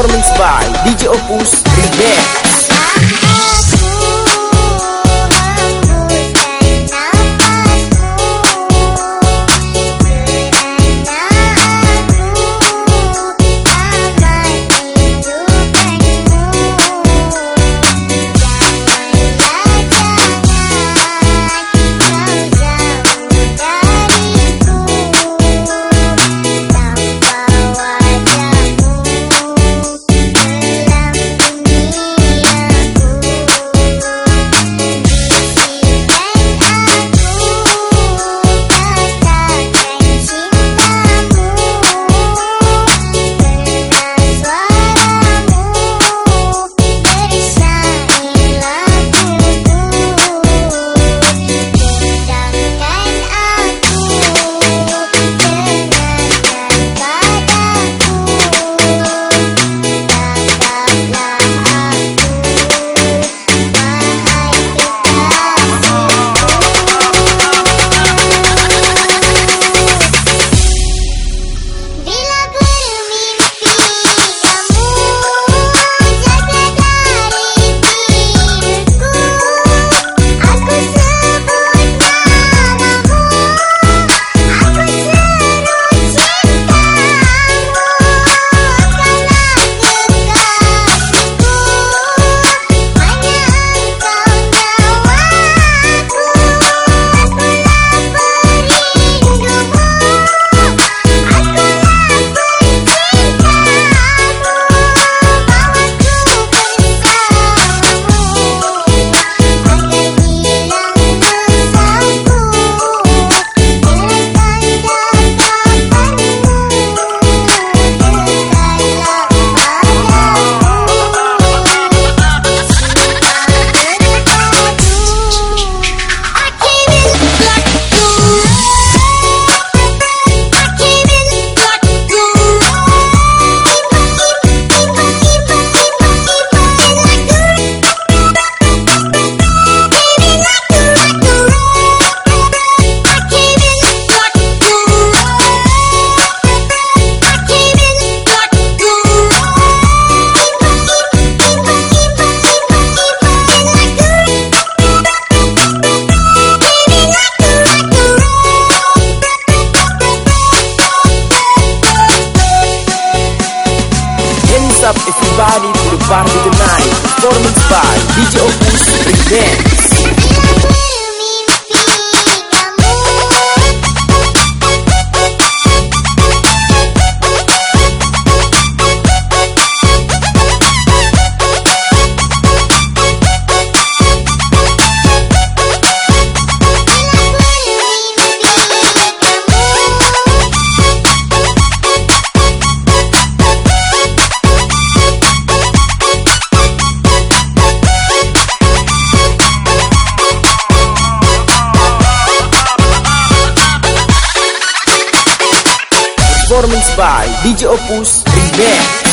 performance by DJ Opus Brigade Bardi Kenai Performance by DJ Opus Remix. DJ Opus Remix